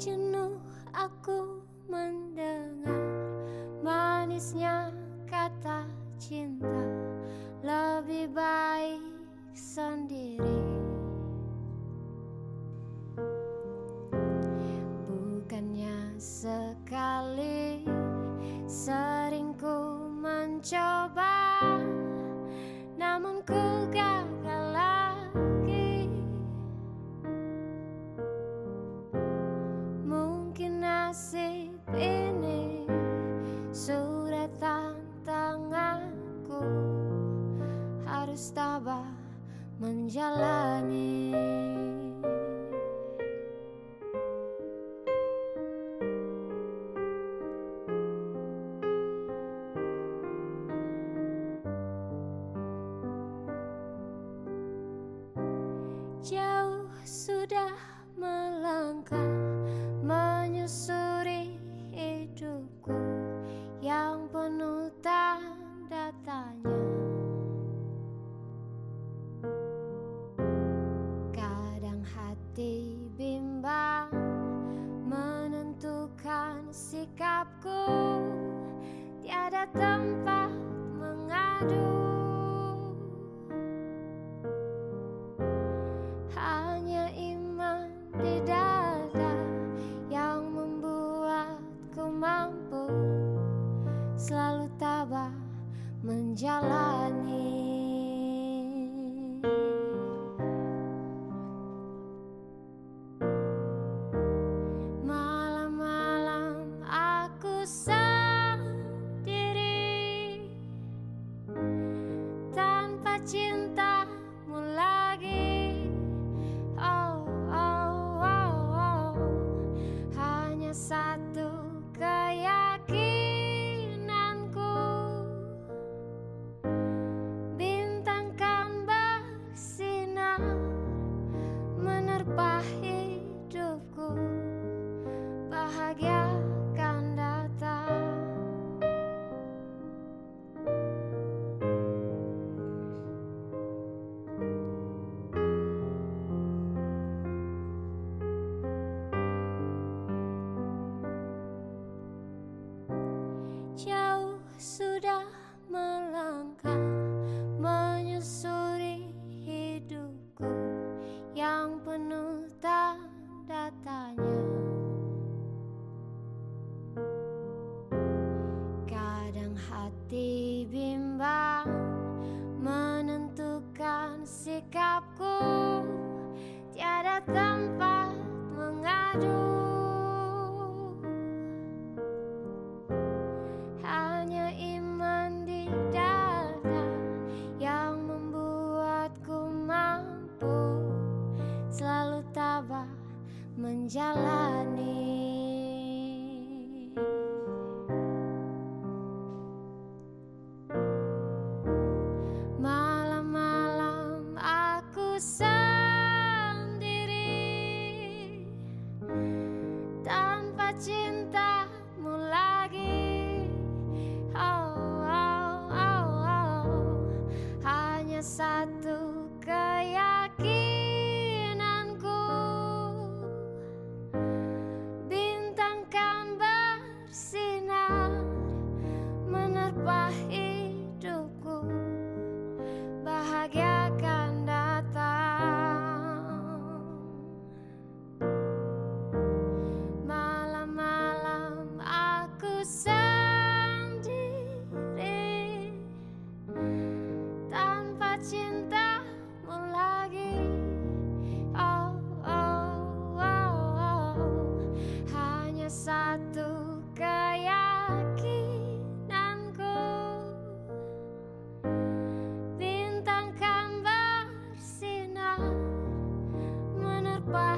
jenuh aku mendengar manisnya kata cinta. Lebih baik sendiri menjalani Jauh sudah melangkah menyusuri hidupku yang penuh tanda tanya. Bimbang menentukan sikapku tiada tempat mengadu. Hanya iman di dada yang membuatku mampu selalu tabah menjalani. Aku sudah melangkah menyusuri hidupku yang penuh tanda tanya. Kadang hati bimbang menentukan sikapku tiada tempat menjalani. Malam-malam aku sendiri tanpa cintamu lagi. Oh, oh, oh, oh. Hanya satu satu keyakinanku Bintang kan bersinar Menerpa